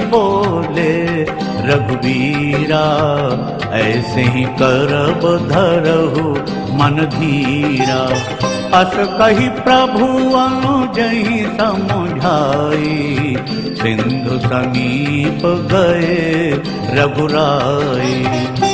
बोले रघुवीरा ऐसे ही करब धरहु मन धीरा। अस कही प्रभु अनुजही समझाई सिंधु समीप गए रघुराई।